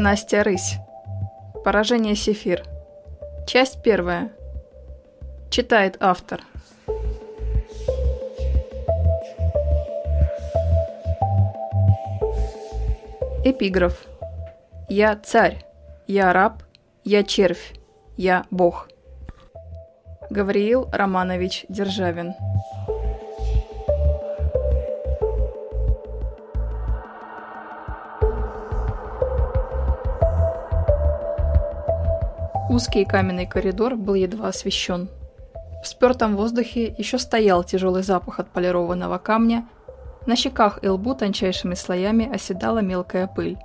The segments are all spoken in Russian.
Настя Рысь. Поражение Сефир. Часть первая. Читает автор. Эпиграф. Я царь, я раб, я червь, я бог. Гавриил Романович Державин. Узкий каменный коридор был едва освещен. В спертом воздухе еще стоял тяжелый запах отполированного камня, на щеках и лбу тончайшими слоями оседала мелкая пыль.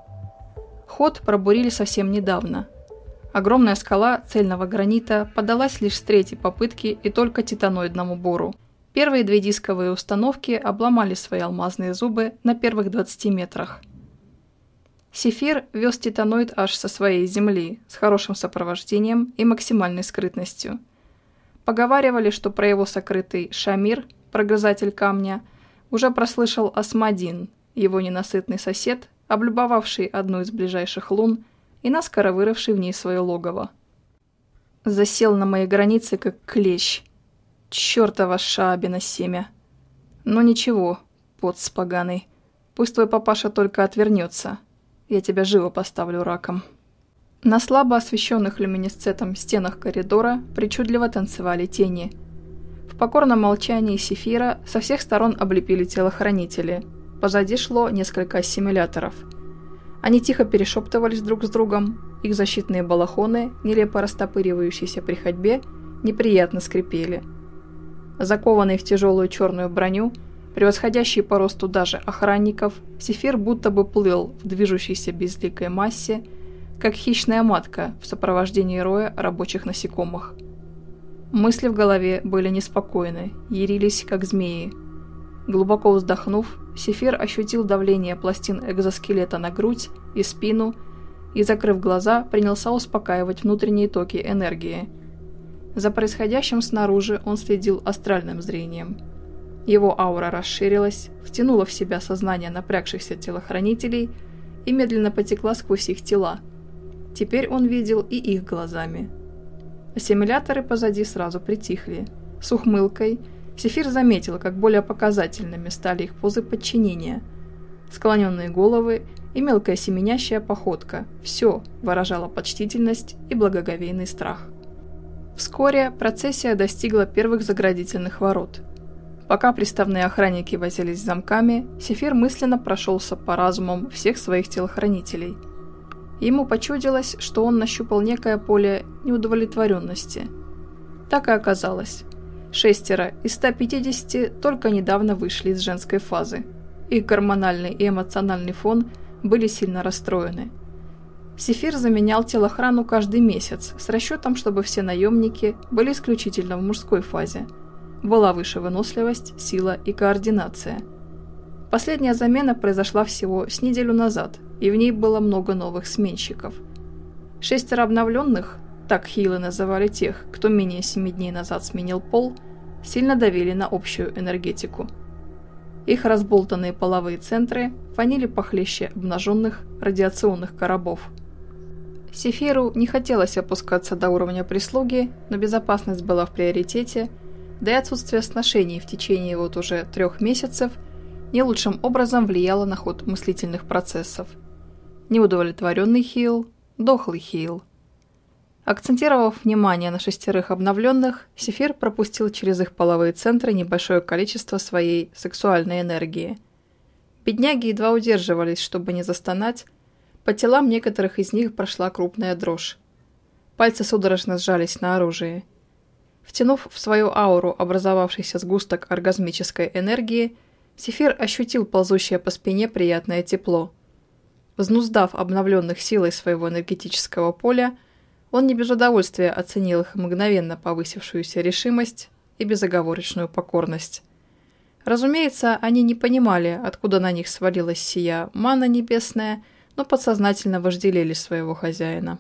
Ход пробурили совсем недавно. Огромная скала цельного гранита подалась лишь с третьей попытки и только титаноидному бору. Первые две дисковые установки обломали свои алмазные зубы на первых 20 метрах – Сефир вез титаноид аж со своей земли, с хорошим сопровождением и максимальной скрытностью. Поговаривали, что про его сокрытый Шамир, прогрызатель камня, уже прослышал Асмадин, его ненасытный сосед, облюбовавший одну из ближайших лун и наскоро вырывший в ней свое логово. Засел на моей границе, как клещ. Чёртова шабина семя. Но ничего, пот споганый. Пусть твой папаша только отвернется, я тебя живо поставлю раком». На слабо освещенных люминесцентом стенах коридора причудливо танцевали тени. В покорном молчании Сефира со всех сторон облепили телохранители. Позади шло несколько ассимиляторов. Они тихо перешептывались друг с другом, их защитные балахоны, нелепо растопыривающиеся при ходьбе, неприятно скрипели. Закованный в тяжелую черную броню, Превосходящий по росту даже охранников, Сефир будто бы плыл в движущейся безликой массе, как хищная матка в сопровождении роя рабочих насекомых. Мысли в голове были неспокойны, ярились как змеи. Глубоко вздохнув, Сефир ощутил давление пластин экзоскелета на грудь и спину и, закрыв глаза, принялся успокаивать внутренние токи энергии. За происходящим снаружи он следил астральным зрением – его аура расширилась, втянула в себя сознание напрягшихся телохранителей и медленно потекла сквозь их тела. Теперь он видел и их глазами. Ассимиляторы позади сразу притихли. С ухмылкой Сефир заметил, как более показательными стали их позы подчинения. Склоненные головы и мелкая семенящая походка – все выражало почтительность и благоговейный страх. Вскоре процессия достигла первых заградительных ворот – Пока приставные охранники возились с замками, Сефир мысленно прошелся по разумам всех своих телохранителей. Ему почудилось, что он нащупал некое поле неудовлетворенности. Так и оказалось. Шестеро из 150 только недавно вышли из женской фазы. Их гормональный и эмоциональный фон были сильно расстроены. Сефир заменял телохрану каждый месяц с расчетом, чтобы все наемники были исключительно в мужской фазе – была выше выносливость, сила и координация. Последняя замена произошла всего с неделю назад, и в ней было много новых сменщиков. Шестеро обновленных, так хилы называли тех, кто менее семи дней назад сменил пол, сильно давили на общую энергетику. Их разболтанные половые центры фанили похлеще обнаженных радиационных коробов. Сефиру не хотелось опускаться до уровня прислуги, но безопасность была в приоритете – да и отсутствие сношений в течение вот уже трех месяцев не лучшим образом влияло на ход мыслительных процессов. Неудовлетворенный Хилл, дохлый Хилл. Акцентировав внимание на шестерых обновленных, Сефир пропустил через их половые центры небольшое количество своей сексуальной энергии. Бедняги едва удерживались, чтобы не застонать, по телам некоторых из них прошла крупная дрожь. Пальцы судорожно сжались на оружие – Втянув в свою ауру образовавшийся сгусток оргазмической энергии, Сефир ощутил ползущее по спине приятное тепло. Взнуздав обновленных силой своего энергетического поля, он не без удовольствия оценил их мгновенно повысившуюся решимость и безоговорочную покорность. Разумеется, они не понимали, откуда на них свалилась сия мана небесная, но подсознательно вожделели своего хозяина.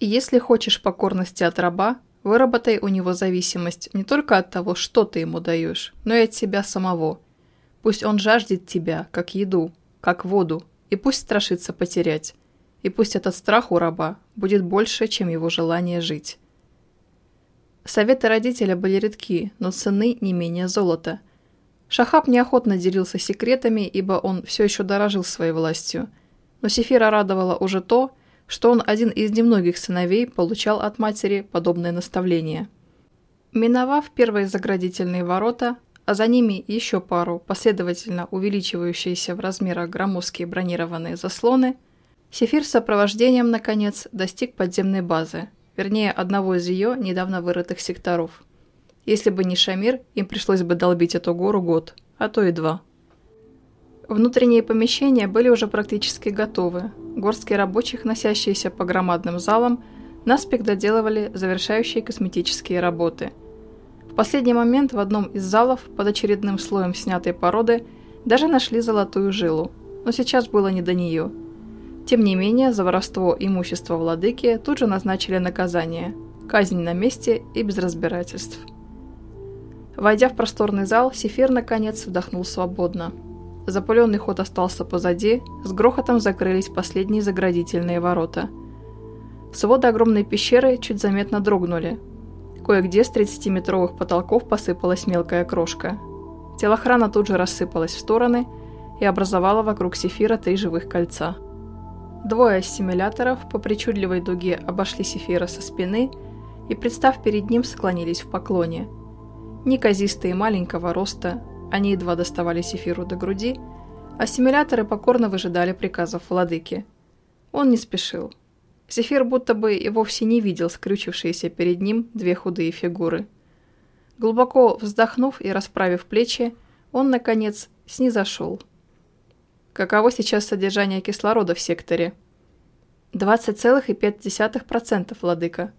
И если хочешь покорности от раба, Выработай у него зависимость не только от того, что ты ему даешь, но и от себя самого. Пусть он жаждет тебя, как еду, как воду, и пусть страшится потерять. И пусть этот страх у раба будет больше, чем его желание жить. Советы родителя были редки, но цены не менее золота. Шахаб неохотно делился секретами, ибо он все еще дорожил своей властью. Но Сефира радовало уже то, что он один из немногих сыновей получал от матери подобное наставление. Миновав первые заградительные ворота, а за ними еще пару последовательно увеличивающиеся в размерах громоздкие бронированные заслоны, Сефир с сопровождением, наконец, достиг подземной базы, вернее, одного из ее недавно вырытых секторов. Если бы не Шамир, им пришлось бы долбить эту гору год, а то и два. Внутренние помещения были уже практически готовы. Горстки рабочих, носящиеся по громадным залам, наспех доделывали завершающие косметические работы. В последний момент в одном из залов под очередным слоем снятой породы даже нашли золотую жилу, но сейчас было не до нее – тем не менее, за воровство имущества владыки тут же назначили наказание – казнь на месте и без разбирательств. Войдя в просторный зал, Сефир наконец вдохнул свободно. Запыленный ход остался позади, с грохотом закрылись последние заградительные ворота. Своды огромной пещеры чуть заметно дрогнули. Кое-где с 30-метровых потолков посыпалась мелкая крошка. Телохрана тут же рассыпалась в стороны и образовала вокруг Сефира три живых кольца – Двое ассимиляторов по причудливой дуге обошли Сефира со спины и, представ перед ним, склонились в поклоне. Неказистые маленького роста, они едва доставали Сефиру до груди, ассимиляторы покорно выжидали приказов владыки. Он не спешил. Сефир будто бы и вовсе не видел скрючившиеся перед ним две худые фигуры. Глубоко вздохнув и расправив плечи, он, наконец, снизошел – Каково сейчас содержание кислорода в секторе? 20,5%, владыка.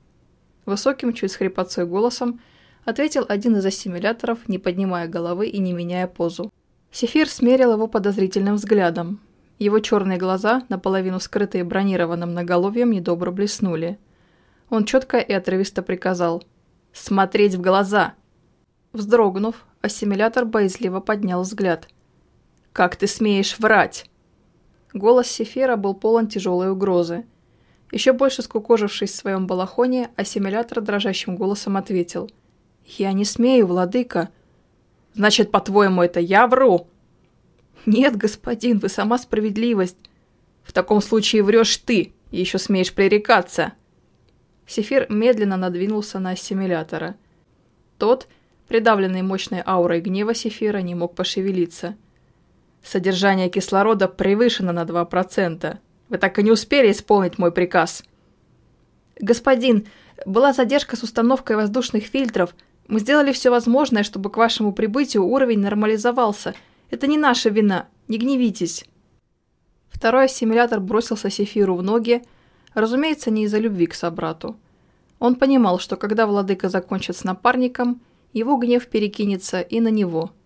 Высоким, чуть с хрипотцой голосом ответил один из ассимиляторов, не поднимая головы и не меняя позу. Сефир смерил его подозрительным взглядом. Его черные глаза, наполовину скрытые бронированным наголовьем, недобро блеснули. Он четко и отрывисто приказал «Смотреть в глаза!». Вздрогнув, ассимилятор боязливо поднял взгляд – «Как ты смеешь врать?» Голос Сефира был полон тяжелой угрозы. Еще больше скукожившись в своем балахоне, ассимилятор дрожащим голосом ответил. «Я не смею, владыка». «Значит, по-твоему, это я вру?» «Нет, господин, вы сама справедливость». «В таком случае врешь ты и еще смеешь пререкаться». Сефир медленно надвинулся на ассимилятора. Тот, придавленный мощной аурой гнева Сефира, не мог пошевелиться – Содержание кислорода превышено на 2%. Вы так и не успели исполнить мой приказ. Господин, была задержка с установкой воздушных фильтров. Мы сделали все возможное, чтобы к вашему прибытию уровень нормализовался. Это не наша вина. Не гневитесь. Второй ассимилятор бросился Сефиру в ноги, разумеется, не из-за любви к собрату. Он понимал, что когда владыка закончит с напарником, его гнев перекинется и на него –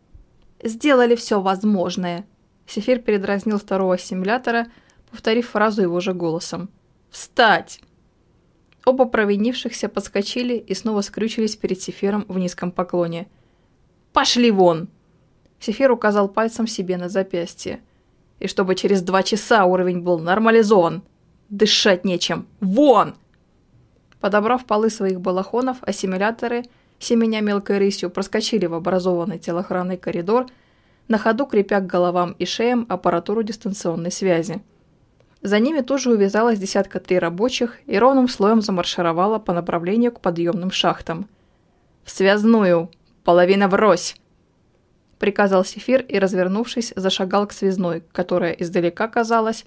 сделали все возможное». Сефир передразнил второго ассимилятора, повторив фразу его же голосом. «Встать!» Оба провинившихся подскочили и снова скрючились перед Сефиром в низком поклоне. «Пошли вон!» Сефир указал пальцем себе на запястье. «И чтобы через два часа уровень был нормализован! Дышать нечем! Вон!» Подобрав полы своих балахонов, ассимиляторы – семеня мелкой рысью, проскочили в образованный телохранный коридор, на ходу крепя к головам и шеям аппаратуру дистанционной связи. За ними тоже увязалась десятка три рабочих и ровным слоем замаршировала по направлению к подъемным шахтам. «В связную! Половина врозь!» приказал Сефир и, развернувшись, зашагал к связной, которая издалека казалась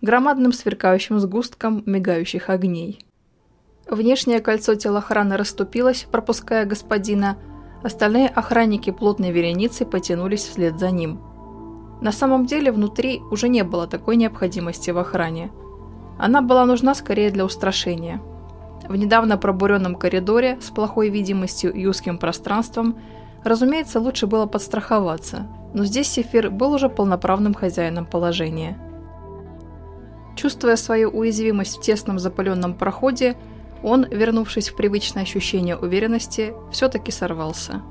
громадным сверкающим сгустком мигающих огней. Внешнее кольцо телохраны расступилось, пропуская господина. Остальные охранники плотной вереницы потянулись вслед за ним. На самом деле внутри уже не было такой необходимости в охране. Она была нужна скорее для устрашения. В недавно пробуренном коридоре с плохой видимостью и узким пространством, разумеется, лучше было подстраховаться, но здесь Сефир был уже полноправным хозяином положения. Чувствуя свою уязвимость в тесном запыленном проходе, он, вернувшись в привычное ощущение уверенности, все-таки сорвался.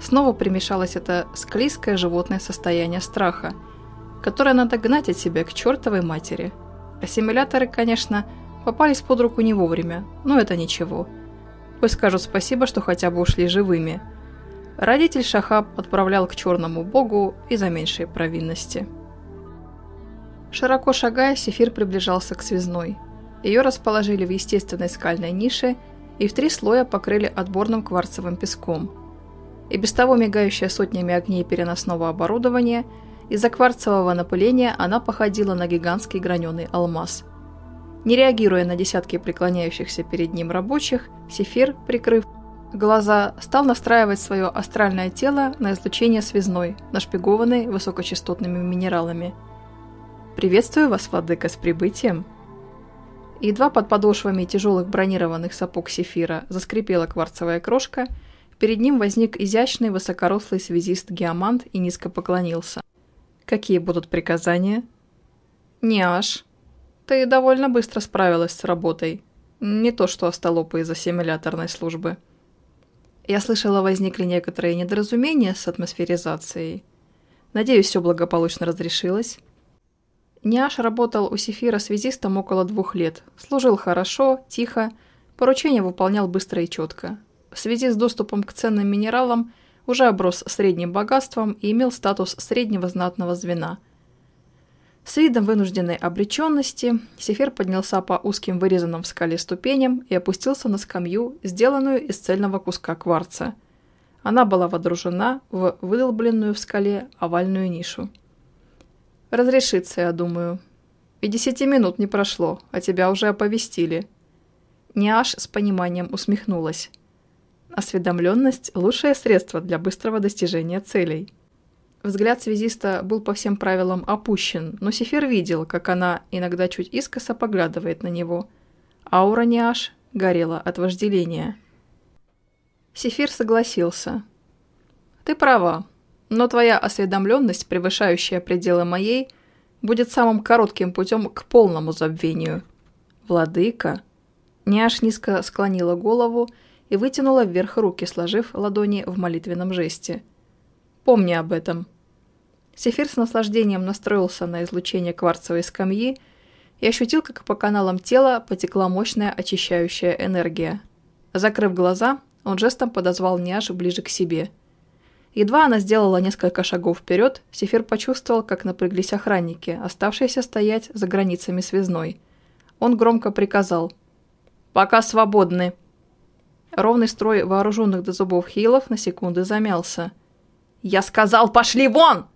Снова примешалось это склизкое животное состояние страха, которое надо гнать от себя к чертовой матери. Ассимиляторы, конечно, попались под руку не вовремя, но это ничего. Пусть скажут спасибо, что хотя бы ушли живыми. Родитель Шахаб отправлял к черному богу и за меньшие провинности. Широко шагая, Сефир приближался к связной. Ее расположили в естественной скальной нише и в три слоя покрыли отборным кварцевым песком. И без того мигающая сотнями огней переносного оборудования, из-за кварцевого напыления она походила на гигантский граненый алмаз. Не реагируя на десятки преклоняющихся перед ним рабочих, Сефир, прикрыв глаза, стал настраивать свое астральное тело на излучение связной, нашпигованной высокочастотными минералами – «Приветствую вас, владыка, с прибытием!» Едва под подошвами тяжелых бронированных сапог Сефира заскрипела кварцевая крошка, перед ним возник изящный высокорослый связист Геомант и низко поклонился. «Какие будут приказания?» «Не аж. Ты довольно быстро справилась с работой. Не то что остолопы из ассимиляторной службы». Я слышала, возникли некоторые недоразумения с атмосферизацией. Надеюсь, все благополучно разрешилось. Няш работал у Сефира связистом около двух лет. Служил хорошо, тихо, поручения выполнял быстро и четко. В связи с доступом к ценным минералам уже оброс средним богатством и имел статус среднего знатного звена. С видом вынужденной обреченности Сефир поднялся по узким вырезанным в скале ступеням и опустился на скамью, сделанную из цельного куска кварца. Она была водружена в выдолбленную в скале овальную нишу. Разрешится, я думаю. И десяти минут не прошло, а тебя уже оповестили. Няш с пониманием усмехнулась. Осведомленность – лучшее средство для быстрого достижения целей. Взгляд связиста был по всем правилам опущен, но Сефир видел, как она иногда чуть искоса поглядывает на него. Аура Ниаш горела от вожделения. Сефир согласился. «Ты права. Но твоя осведомленность, превышающая пределы моей, будет самым коротким путем к полному забвению. Владыка. Няш низко склонила голову и вытянула вверх руки, сложив ладони в молитвенном жесте. Помни об этом. Сефир с наслаждением настроился на излучение кварцевой скамьи и ощутил, как по каналам тела потекла мощная очищающая энергия. Закрыв глаза, он жестом подозвал Няш ближе к себе – Едва она сделала несколько шагов вперед, Сефир почувствовал, как напряглись охранники, оставшиеся стоять за границами связной. Он громко приказал «Пока свободны!» Ровный строй вооруженных до зубов хилов на секунды замялся. «Я сказал, пошли вон!»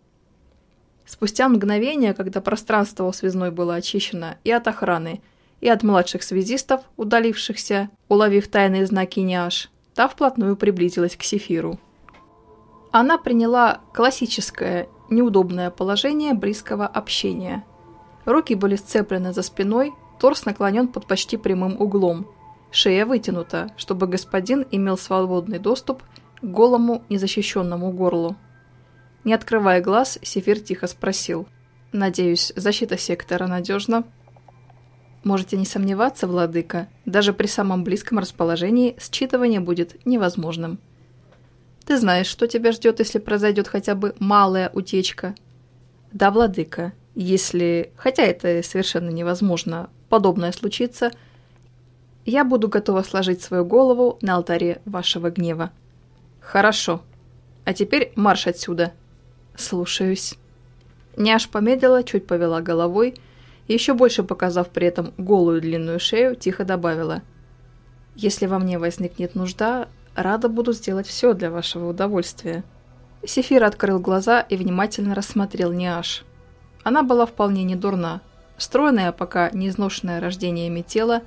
Спустя мгновение, когда пространство у связной было очищено и от охраны, и от младших связистов, удалившихся, уловив тайные знаки Няш, та вплотную приблизилась к Сефиру. Она приняла классическое, неудобное положение близкого общения. Руки были сцеплены за спиной, торс наклонен под почти прямым углом. Шея вытянута, чтобы господин имел свободный доступ к голому, незащищенному горлу. Не открывая глаз, Сефир тихо спросил. «Надеюсь, защита сектора надежна?» «Можете не сомневаться, владыка, даже при самом близком расположении считывание будет невозможным». Ты знаешь, что тебя ждет, если произойдет хотя бы малая утечка. Да, владыка, если, хотя это совершенно невозможно, подобное случится, я буду готова сложить свою голову на алтаре вашего гнева. Хорошо. А теперь марш отсюда. Слушаюсь. Няш помедлила, чуть повела головой еще больше показав при этом голую длинную шею, тихо добавила. «Если во мне возникнет нужда, Рада буду сделать все для вашего удовольствия». Сефир открыл глаза и внимательно рассмотрел Ниаш. Она была вполне не дурна. Стройная, пока не изношенное рождениями тело,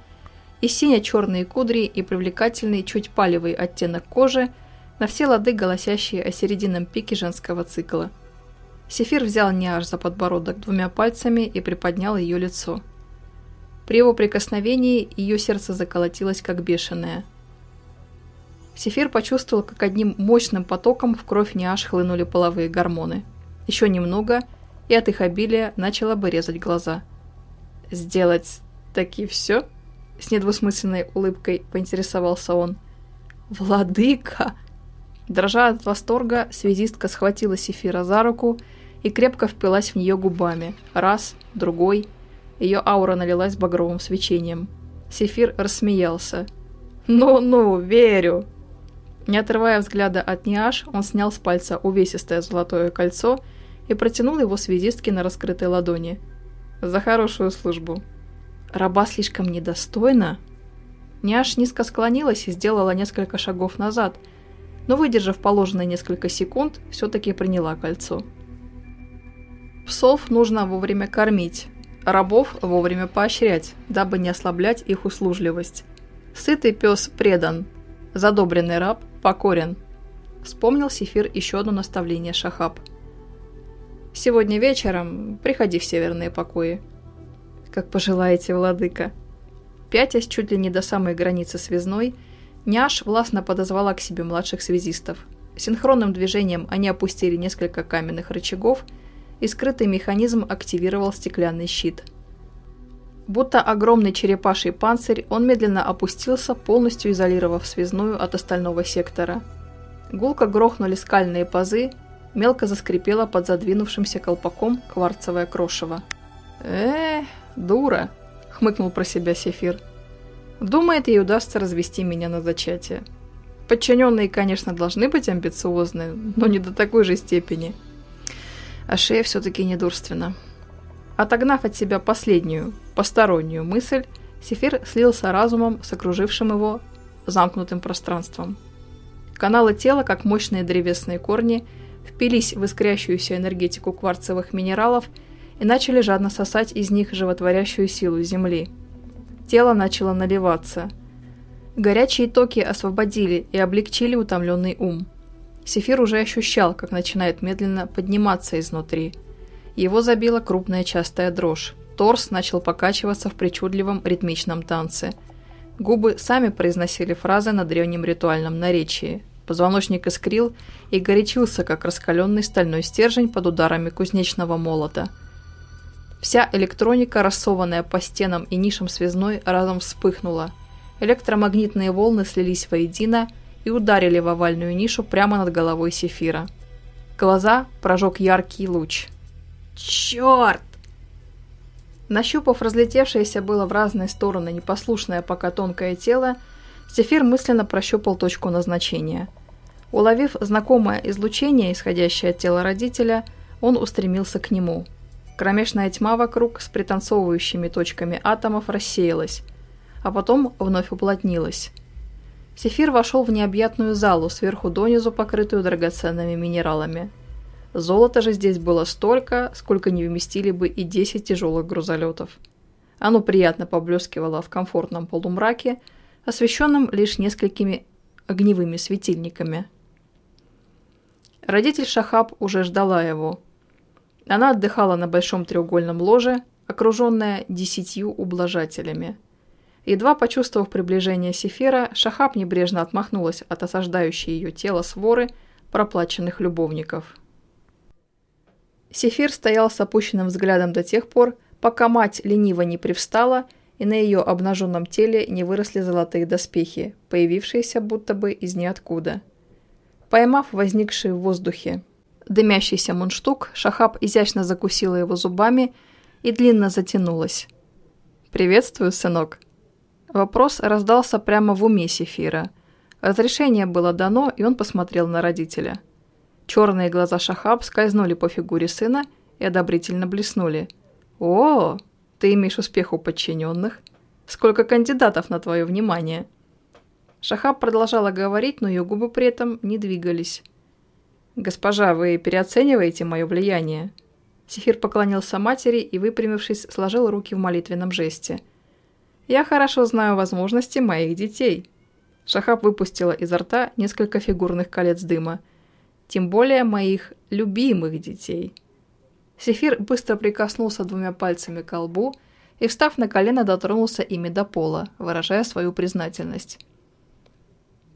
и сине-черные кудри, и привлекательный, чуть палевый оттенок кожи, на все лады голосящие о серединном пике женского цикла. Сефир взял Ниаш за подбородок двумя пальцами и приподнял ее лицо. При его прикосновении ее сердце заколотилось как бешеное – Сефир почувствовал, как одним мощным потоком в кровь Ниаш хлынули половые гормоны. Еще немного, и от их обилия начало бы резать глаза. «Сделать таки все?» С недвусмысленной улыбкой поинтересовался он. «Владыка!» Дрожа от восторга, связистка схватила Сефира за руку и крепко впилась в нее губами. Раз, другой. Ее аура налилась багровым свечением. Сефир рассмеялся. «Ну-ну, верю!» Не отрывая взгляда от Ниаш, он снял с пальца увесистое золотое кольцо и протянул его связистке на раскрытой ладони. «За хорошую службу!» «Раба слишком недостойна?» Ниаш низко склонилась и сделала несколько шагов назад, но, выдержав положенные несколько секунд, все-таки приняла кольцо. Псов нужно вовремя кормить, рабов вовремя поощрять, дабы не ослаблять их услужливость. Сытый пес предан, задобренный раб покорен. Вспомнил Сефир еще одно наставление Шахаб. «Сегодня вечером приходи в северные покои». «Как пожелаете, владыка». Пятясь чуть ли не до самой границы связной, Няш властно подозвала к себе младших связистов. Синхронным движением они опустили несколько каменных рычагов, и скрытый механизм активировал стеклянный щит – Будто огромный черепаший панцирь, он медленно опустился, полностью изолировав связную от остального сектора. Гулко грохнули скальные пазы, мелко заскрипело под задвинувшимся колпаком кварцевое крошево. э дура!» — хмыкнул про себя Сефир. «Думает, ей удастся развести меня на зачатие. Подчиненные, конечно, должны быть амбициозны, но не до такой же степени. А шея все-таки недурственна». Отогнав от себя последнюю, постороннюю мысль, Сефир слился разумом с окружившим его замкнутым пространством. Каналы тела, как мощные древесные корни, впились в искрящуюся энергетику кварцевых минералов и начали жадно сосать из них животворящую силу Земли. Тело начало наливаться. Горячие токи освободили и облегчили утомленный ум. Сефир уже ощущал, как начинает медленно подниматься изнутри – его забила крупная частая дрожь. Торс начал покачиваться в причудливом ритмичном танце. Губы сами произносили фразы на древнем ритуальном наречии. Позвоночник искрил и горячился, как раскаленный стальной стержень под ударами кузнечного молота. Вся электроника, рассованная по стенам и нишам связной, разом вспыхнула. Электромагнитные волны слились воедино и ударили в овальную нишу прямо над головой Сефира. Глаза прожег яркий луч – Черт! Нащупав разлетевшееся было в разные стороны непослушное пока тонкое тело, Сефир мысленно прощупал точку назначения. Уловив знакомое излучение, исходящее от тела родителя, он устремился к нему. Кромешная тьма вокруг с пританцовывающими точками атомов рассеялась, а потом вновь уплотнилась. Сефир вошел в необъятную залу, сверху донизу покрытую драгоценными минералами – Золота же здесь было столько, сколько не вместили бы и 10 тяжелых грузолетов. Оно приятно поблескивало в комфортном полумраке, освещенном лишь несколькими огневыми светильниками. Родитель Шахаб уже ждала его. Она отдыхала на большом треугольном ложе, окруженная десятью ублажателями. Едва почувствовав приближение Сефера, Шахаб небрежно отмахнулась от осаждающей ее тело своры проплаченных любовников – Сефир стоял с опущенным взглядом до тех пор, пока мать лениво не привстала, и на ее обнаженном теле не выросли золотые доспехи, появившиеся будто бы из ниоткуда. Поймав возникший в воздухе дымящийся мундштук, Шахаб изящно закусила его зубами и длинно затянулась. «Приветствую, сынок!» Вопрос раздался прямо в уме Сефира. Разрешение было дано, и он посмотрел на родителя – Черные глаза Шахаб скользнули по фигуре сына и одобрительно блеснули. «О, ты имеешь успех у подчиненных? Сколько кандидатов на твое внимание?» Шахаб продолжала говорить, но ее губы при этом не двигались. «Госпожа, вы переоцениваете мое влияние?» Сефир поклонился матери и, выпрямившись, сложил руки в молитвенном жесте. «Я хорошо знаю возможности моих детей». Шахаб выпустила изо рта несколько фигурных колец дыма – тем более моих любимых детей. Сефир быстро прикоснулся двумя пальцами к лбу и, встав на колено, дотронулся ими до пола, выражая свою признательность.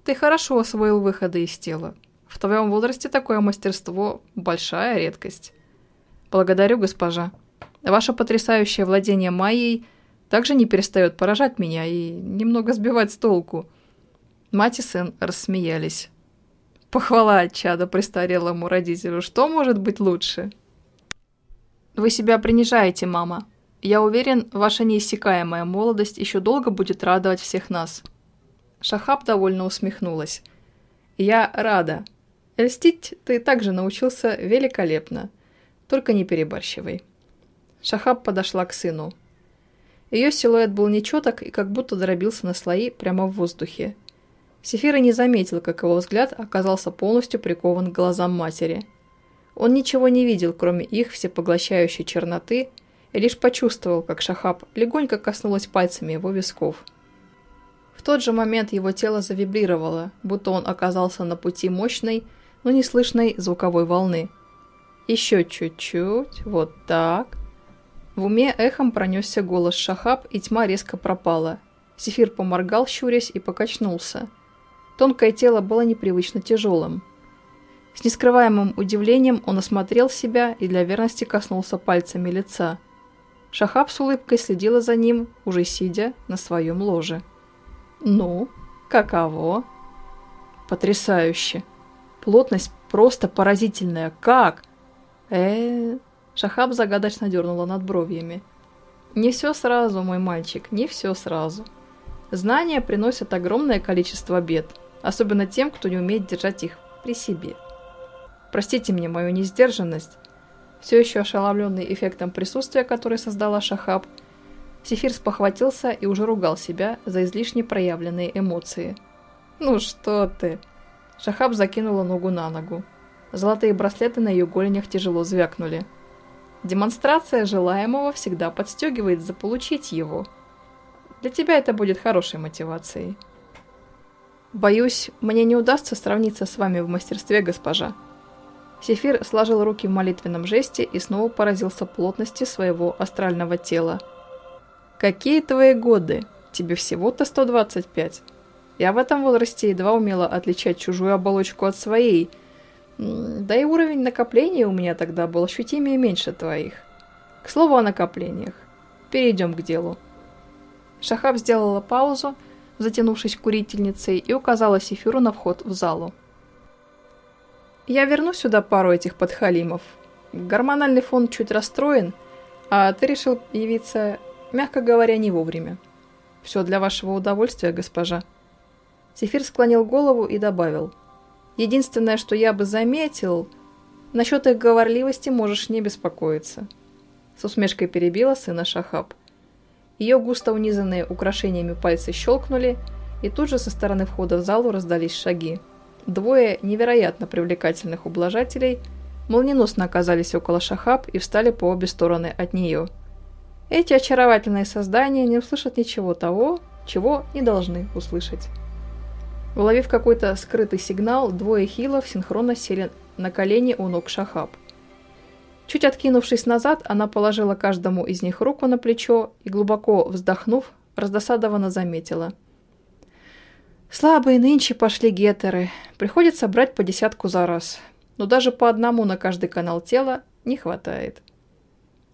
«Ты хорошо освоил выходы из тела. В твоем возрасте такое мастерство – большая редкость. Благодарю, госпожа. Ваше потрясающее владение майей также не перестает поражать меня и немного сбивать с толку». Мать и сын рассмеялись. Похвала от чада престарелому родителю. Что может быть лучше? Вы себя принижаете, мама. Я уверен, ваша неиссякаемая молодость еще долго будет радовать всех нас». Шахаб довольно усмехнулась. «Я рада. Льстить ты также научился великолепно. Только не перебарщивай». Шахаб подошла к сыну. Ее силуэт был нечеток и как будто дробился на слои прямо в воздухе. Сефира не заметил, как его взгляд оказался полностью прикован к глазам матери. Он ничего не видел, кроме их всепоглощающей черноты, и лишь почувствовал, как Шахаб легонько коснулась пальцами его висков. В тот же момент его тело завибрировало, будто он оказался на пути мощной, но неслышной звуковой волны. Еще чуть-чуть, вот так. В уме эхом пронесся голос Шахаб, и тьма резко пропала. Сефир поморгал, щурясь, и покачнулся. Тонкое тело было непривычно тяжелым. С нескрываемым удивлением он осмотрел себя и для верности коснулся пальцами лица. Шахаб с улыбкой следила за ним, уже сидя на своем ложе. «Ну, каково?» «Потрясающе! Плотность просто поразительная! Как?» э Шахаб загадочно дернула над бровьями. «Не все сразу, мой мальчик, не все сразу. Знания приносят огромное количество бед, особенно тем, кто не умеет держать их при себе. Простите мне мою несдержанность, все еще ошеломленный эффектом присутствия, который создала Шахаб, Сефир спохватился и уже ругал себя за излишне проявленные эмоции. «Ну что ты!» Шахаб закинула ногу на ногу. Золотые браслеты на ее голенях тяжело звякнули. Демонстрация желаемого всегда подстегивает заполучить его. Для тебя это будет хорошей мотивацией. Боюсь, мне не удастся сравниться с вами в мастерстве, госпожа. Сефир сложил руки в молитвенном жесте и снова поразился плотности своего астрального тела. «Какие твои годы? Тебе всего-то 125. Я в этом возрасте едва умела отличать чужую оболочку от своей, да и уровень накопления у меня тогда был ощутимее меньше твоих. К слову о накоплениях. Перейдем к делу». Шахаб сделала паузу, затянувшись курительницей, и указала Сефиру на вход в залу. Я верну сюда пару этих подхалимов. Гормональный фон чуть расстроен, а ты решил явиться, мягко говоря, не вовремя. Все для вашего удовольствия, госпожа. Сефир склонил голову и добавил. Единственное, что я бы заметил, насчет их говорливости можешь не беспокоиться. С усмешкой перебила сына Шахаб. Ее густо унизанные украшениями пальцы щелкнули, и тут же со стороны входа в залу раздались шаги. Двое невероятно привлекательных ублажателей молниеносно оказались около Шахаб и встали по обе стороны от нее. Эти очаровательные создания не услышат ничего того, чего не должны услышать. Уловив какой-то скрытый сигнал, двое хилов синхронно сели на колени у ног Шахаб. Чуть откинувшись назад, она положила каждому из них руку на плечо и, глубоко вздохнув, раздосадованно заметила – Слабые нынче пошли гетеры. Приходится брать по десятку за раз. Но даже по одному на каждый канал тела не хватает.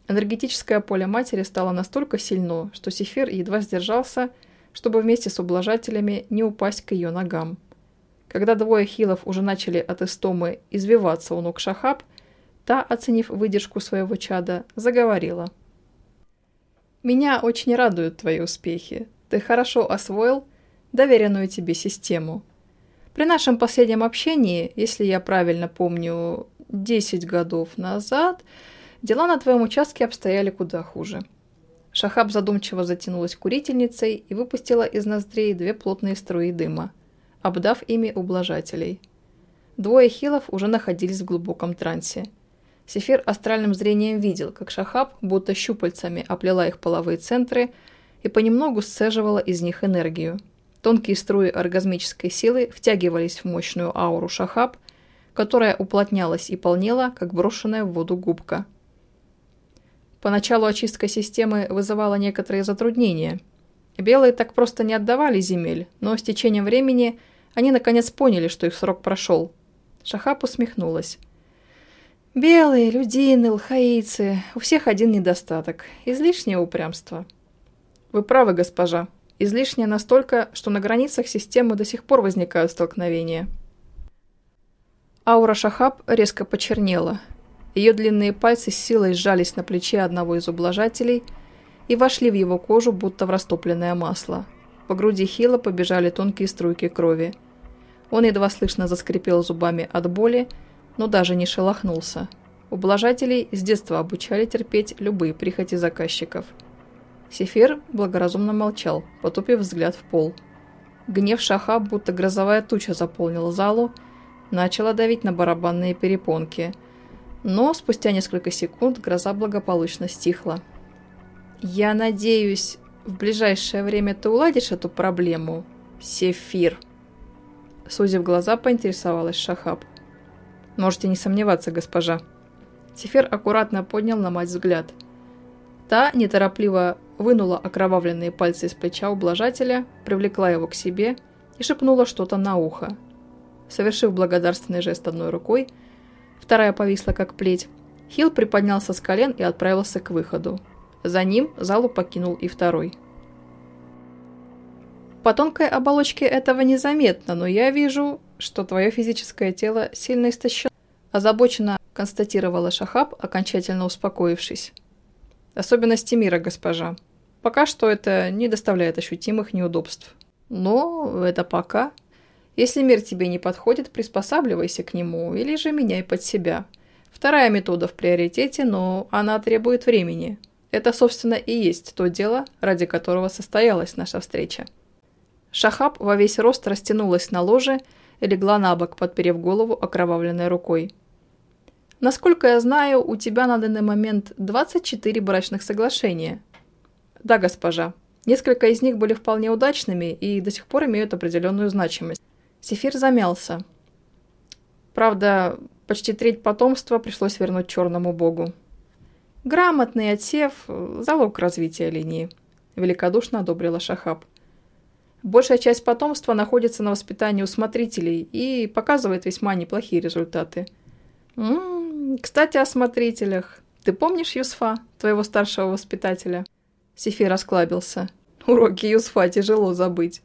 Энергетическое поле матери стало настолько сильно, что Сефир едва сдержался, чтобы вместе с ублажателями не упасть к ее ногам. Когда двое хилов уже начали от истомы извиваться у ног Шахаб, та, оценив выдержку своего чада, заговорила. «Меня очень радуют твои успехи. Ты хорошо освоил доверенную тебе систему. При нашем последнем общении, если я правильно помню, 10 годов назад, дела на твоем участке обстояли куда хуже. Шахаб задумчиво затянулась курительницей и выпустила из ноздрей две плотные струи дыма, обдав ими ублажателей. Двое хилов уже находились в глубоком трансе. Сефир астральным зрением видел, как Шахаб, будто щупальцами оплела их половые центры и понемногу сцеживала из них энергию. Тонкие струи оргазмической силы втягивались в мощную ауру шахаб, которая уплотнялась и полнела, как брошенная в воду губка. Поначалу очистка системы вызывала некоторые затруднения. Белые так просто не отдавали земель, но с течением времени они наконец поняли, что их срок прошел. Шахаб усмехнулась. «Белые, людины, лхаицы, у всех один недостаток – излишнее упрямство». «Вы правы, госпожа», излишняя настолько, что на границах системы до сих пор возникают столкновения. Аура Шахаб резко почернела. Ее длинные пальцы с силой сжались на плече одного из ублажателей, и вошли в его кожу, будто в растопленное масло. По груди Хила побежали тонкие струйки крови. Он едва слышно заскрипел зубами от боли, но даже не шелохнулся. Ублажателей с детства обучали терпеть любые прихоти заказчиков. Сефир благоразумно молчал, потупив взгляд в пол. Гнев Шаха, будто грозовая туча заполнил залу, начала давить на барабанные перепонки. Но спустя несколько секунд гроза благополучно стихла. «Я надеюсь, в ближайшее время ты уладишь эту проблему, Сефир?» Сузив глаза, поинтересовалась Шахаб. «Можете не сомневаться, госпожа». Сефир аккуратно поднял на мать взгляд. Та неторопливо вынула окровавленные пальцы из плеча ублажателя, привлекла его к себе и шепнула что-то на ухо. Совершив благодарственный жест одной рукой, вторая повисла как плеть, Хилл приподнялся с колен и отправился к выходу. За ним залу покинул и второй. По тонкой оболочке этого незаметно, но я вижу, что твое физическое тело сильно истощено. Озабоченно констатировала Шахаб, окончательно успокоившись. Особенности мира, госпожа. Пока что это не доставляет ощутимых неудобств. Но это пока. Если мир тебе не подходит, приспосабливайся к нему или же меняй под себя. Вторая метода в приоритете, но она требует времени. Это, собственно, и есть то дело, ради которого состоялась наша встреча. Шахаб во весь рост растянулась на ложе и легла на бок, подперев голову окровавленной рукой. «Насколько я знаю, у тебя на данный момент 24 брачных соглашения». «Да, госпожа. Несколько из них были вполне удачными и до сих пор имеют определенную значимость». Сефир замялся. Правда, почти треть потомства пришлось вернуть черному богу. Грамотный отсев – залог развития линии, великодушно одобрила Шахаб. Большая часть потомства находится на воспитании у смотрителей и показывает весьма неплохие результаты. М -м, кстати, о смотрителях. Ты помнишь Юсфа, твоего старшего воспитателя? Сефир расклабился. Уроки Юсфа тяжело забыть.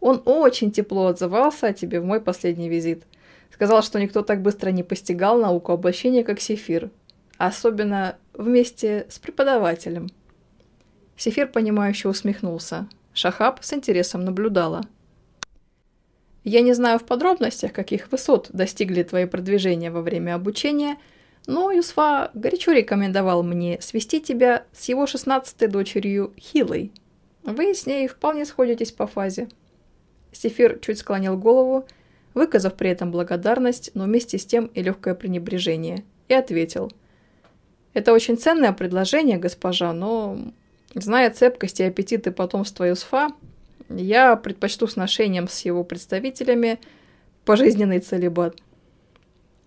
Он очень тепло отзывался о тебе в мой последний визит. Сказал, что никто так быстро не постигал науку обращения, как Сефир, особенно вместе с преподавателем. Сефир, понимающе усмехнулся. Шахаб с интересом наблюдала. «Я не знаю в подробностях, каких высот достигли твои продвижения во время обучения, но Юсфа горячо рекомендовал мне свести тебя с его шестнадцатой дочерью Хилой. Вы с ней вполне сходитесь по фазе». Сефир чуть склонил голову, выказав при этом благодарность, но вместе с тем и легкое пренебрежение, и ответил – это очень ценное предложение, госпожа, но, зная цепкость и аппетиты потомства Юсфа, я предпочту сношением с его представителями пожизненный целебат.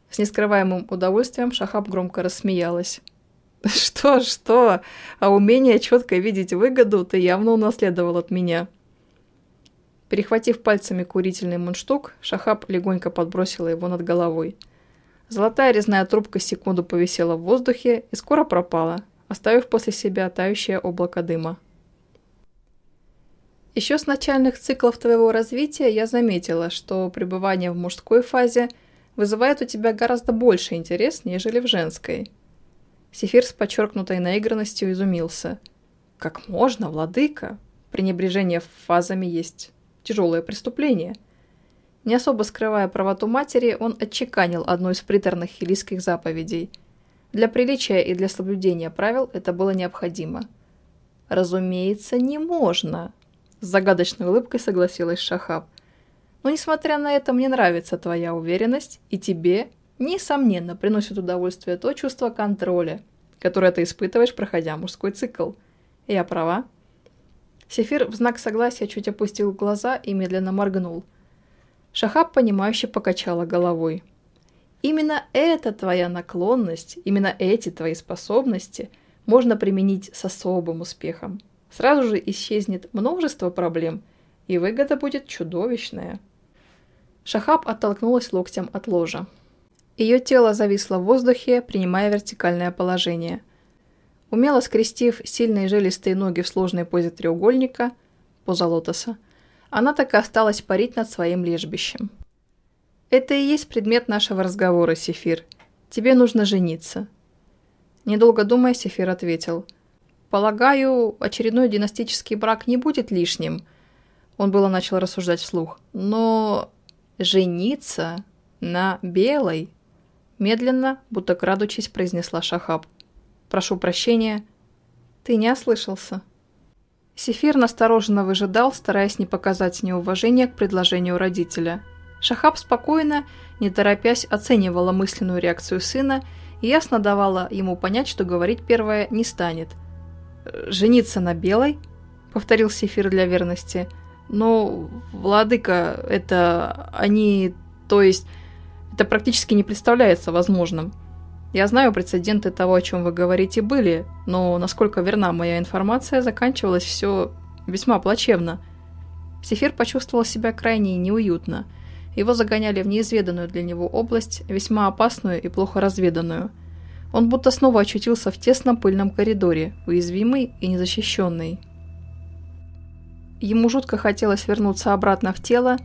С нескрываемым удовольствием Шахаб громко рассмеялась. «Что, что? А умение четко видеть выгоду ты явно унаследовал от меня». Перехватив пальцами курительный мундштук, Шахаб легонько подбросила его над головой – Золотая резная трубка секунду повисела в воздухе и скоро пропала, оставив после себя тающее облако дыма. Еще с начальных циклов твоего развития я заметила, что пребывание в мужской фазе вызывает у тебя гораздо больше интерес, нежели в женской. Сефир с подчеркнутой наигранностью изумился. «Как можно, владыка? Пренебрежение фазами есть тяжелое преступление». Не особо скрывая правоту матери, он отчеканил одну из приторных хилийских заповедей. Для приличия и для соблюдения правил это было необходимо. «Разумеется, не можно», – с загадочной улыбкой согласилась Шахаб. «Но, несмотря на это, мне нравится твоя уверенность, и тебе, несомненно, приносит удовольствие то чувство контроля, которое ты испытываешь, проходя мужской цикл. Я права?» Сефир в знак согласия чуть опустил глаза и медленно моргнул – Шахаб, понимающе покачала головой. Именно эта твоя наклонность, именно эти твои способности можно применить с особым успехом. Сразу же исчезнет множество проблем, и выгода будет чудовищная. Шахаб оттолкнулась локтем от ложа. Ее тело зависло в воздухе, принимая вертикальное положение. Умело скрестив сильные жилистые ноги в сложной позе треугольника, поза лотоса, она так и осталась парить над своим лежбищем. «Это и есть предмет нашего разговора, Сефир. Тебе нужно жениться». Недолго думая, Сефир ответил. Полагаю, очередной династический брак не будет лишним. Он было начал рассуждать вслух. Но жениться на белой? Медленно, будто крадучись, произнесла Шахаб. Прошу прощения. Ты не ослышался. Сефир настороженно выжидал, стараясь не показать неуважения к предложению родителя. Шахаб спокойно, не торопясь, оценивала мысленную реакцию сына и ясно давала ему понять, что говорить первое не станет. «Жениться на белой?» — повторил Сефир для верности. «Но, владыка, это они... То есть, это практически не представляется возможным. Я знаю прецеденты того, о чем вы говорите, были, но, насколько верна моя информация, заканчивалось все весьма плачевно. Сефир почувствовал себя крайне неуютно. Его загоняли в неизведанную для него область, весьма опасную и плохо разведанную. Он будто снова очутился в тесном пыльном коридоре, уязвимый и незащищенный. Ему жутко хотелось вернуться обратно в тело,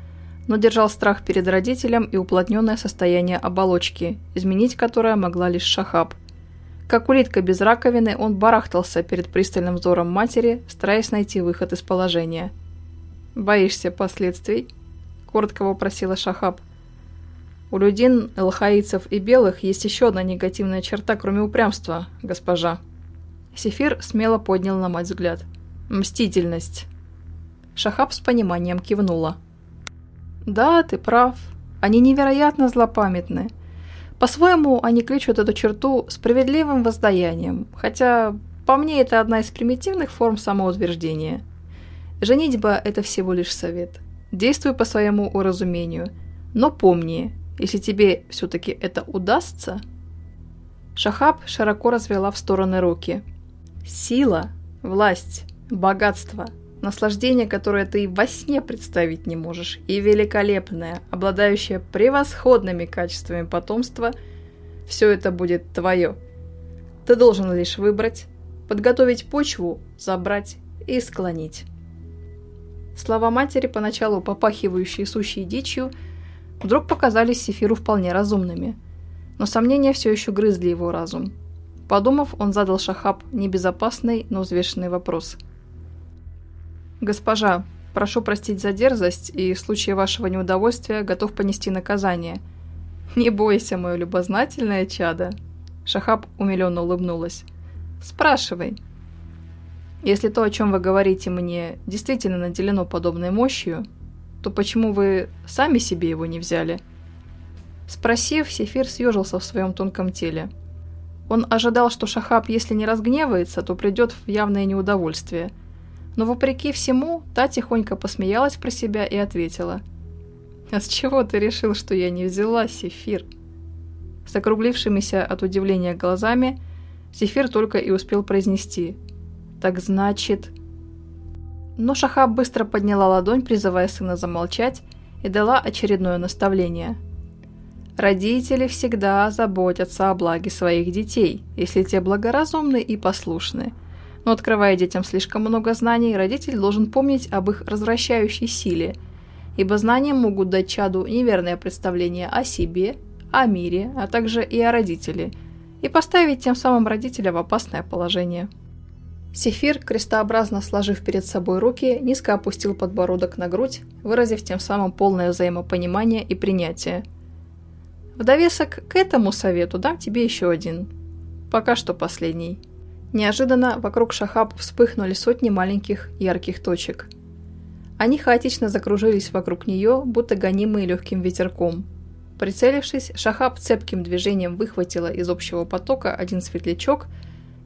но держал страх перед родителем и уплотненное состояние оболочки, изменить которое могла лишь Шахаб. Как улитка без раковины, он барахтался перед пристальным взором матери, стараясь найти выход из положения. «Боишься последствий?» – коротко вопросила Шахаб. «У людин, элхаицев и белых есть еще одна негативная черта, кроме упрямства, госпожа». Сефир смело поднял на мать взгляд. «Мстительность». Шахаб с пониманием кивнула. Да, ты прав. Они невероятно злопамятны. По-своему, они кличут эту черту справедливым воздаянием, хотя, по мне, это одна из примитивных форм самоутверждения. Женитьба – это всего лишь совет. Действуй по своему уразумению. Но помни, если тебе все-таки это удастся... Шахаб широко развела в стороны руки. Сила, власть, богатство – наслаждение, которое ты во сне представить не можешь, и великолепное, обладающее превосходными качествами потомства, все это будет твое. Ты должен лишь выбрать, подготовить почву, забрать и склонить. Слова матери, поначалу попахивающие сущей дичью, вдруг показались Сефиру вполне разумными. Но сомнения все еще грызли его разум. Подумав, он задал Шахаб небезопасный, но взвешенный вопрос – «Госпожа, прошу простить за дерзость и в случае вашего неудовольствия готов понести наказание». «Не бойся, мое любознательное чадо!» Шахаб умиленно улыбнулась. «Спрашивай. Если то, о чем вы говорите мне, действительно наделено подобной мощью, то почему вы сами себе его не взяли?» Спросив, Сефир съежился в своем тонком теле. Он ожидал, что Шахаб, если не разгневается, то придет в явное неудовольствие – но вопреки всему, та тихонько посмеялась про себя и ответила. «А с чего ты решил, что я не взяла Сефир?» С округлившимися от удивления глазами Сефир только и успел произнести. «Так значит...» Но Шахаб быстро подняла ладонь, призывая сына замолчать, и дала очередное наставление. Родители всегда заботятся о благе своих детей, если те благоразумны и послушны – но открывая детям слишком много знаний, родитель должен помнить об их развращающей силе, ибо знания могут дать чаду неверное представление о себе, о мире, а также и о родителе, и поставить тем самым родителя в опасное положение. Сефир, крестообразно сложив перед собой руки, низко опустил подбородок на грудь, выразив тем самым полное взаимопонимание и принятие. В довесок к этому совету дам тебе еще один. Пока что последний. Неожиданно вокруг Шахаб вспыхнули сотни маленьких ярких точек. Они хаотично закружились вокруг нее, будто гонимые легким ветерком. Прицелившись, Шахаб цепким движением выхватила из общего потока один светлячок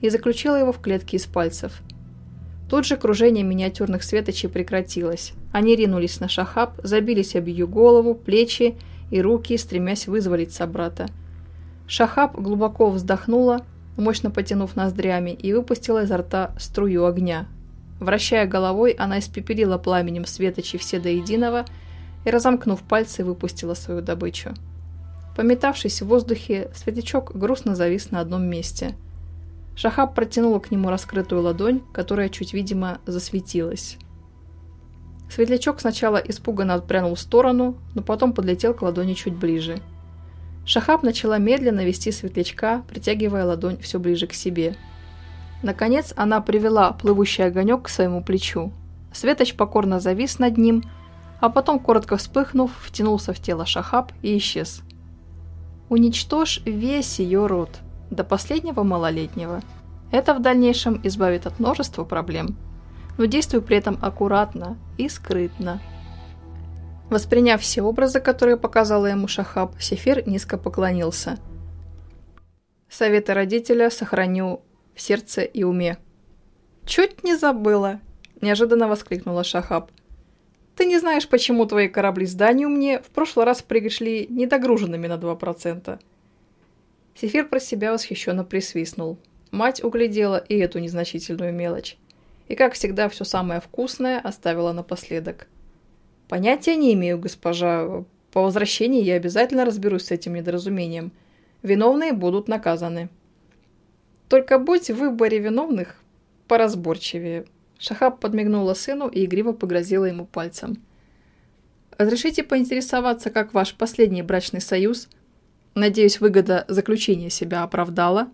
и заключила его в клетки из пальцев. Тут же кружение миниатюрных светочей прекратилось. Они ринулись на Шахаб, забились об ее голову, плечи и руки, стремясь вызволить собрата. Шахаб глубоко вздохнула, мощно потянув ноздрями, и выпустила изо рта струю огня. Вращая головой, она испепелила пламенем светочи все до единого и, разомкнув пальцы, выпустила свою добычу. Пометавшись в воздухе, светлячок грустно завис на одном месте. Шахаб протянула к нему раскрытую ладонь, которая чуть видимо засветилась. Светлячок сначала испуганно отпрянул в сторону, но потом подлетел к ладони чуть ближе – Шахаб начала медленно вести светлячка, притягивая ладонь все ближе к себе. Наконец она привела плывущий огонек к своему плечу. Светоч покорно завис над ним, а потом, коротко вспыхнув, втянулся в тело Шахаб и исчез. Уничтожь весь ее род, до последнего малолетнего. Это в дальнейшем избавит от множества проблем, но действуй при этом аккуратно и скрытно. Восприняв все образы, которые показала ему Шахаб, Сефир низко поклонился. Советы родителя сохраню в сердце и уме. «Чуть не забыла!» – неожиданно воскликнула Шахаб. «Ты не знаешь, почему твои корабли зданию мне в прошлый раз пришли недогруженными на 2%. Сефир про себя восхищенно присвистнул. Мать углядела и эту незначительную мелочь. И, как всегда, все самое вкусное оставила напоследок. «Понятия не имею, госпожа. По возвращении я обязательно разберусь с этим недоразумением. Виновные будут наказаны». «Только будь в выборе виновных поразборчивее». Шахаб подмигнула сыну и игриво погрозила ему пальцем. «Разрешите поинтересоваться, как ваш последний брачный союз? Надеюсь, выгода заключения себя оправдала?»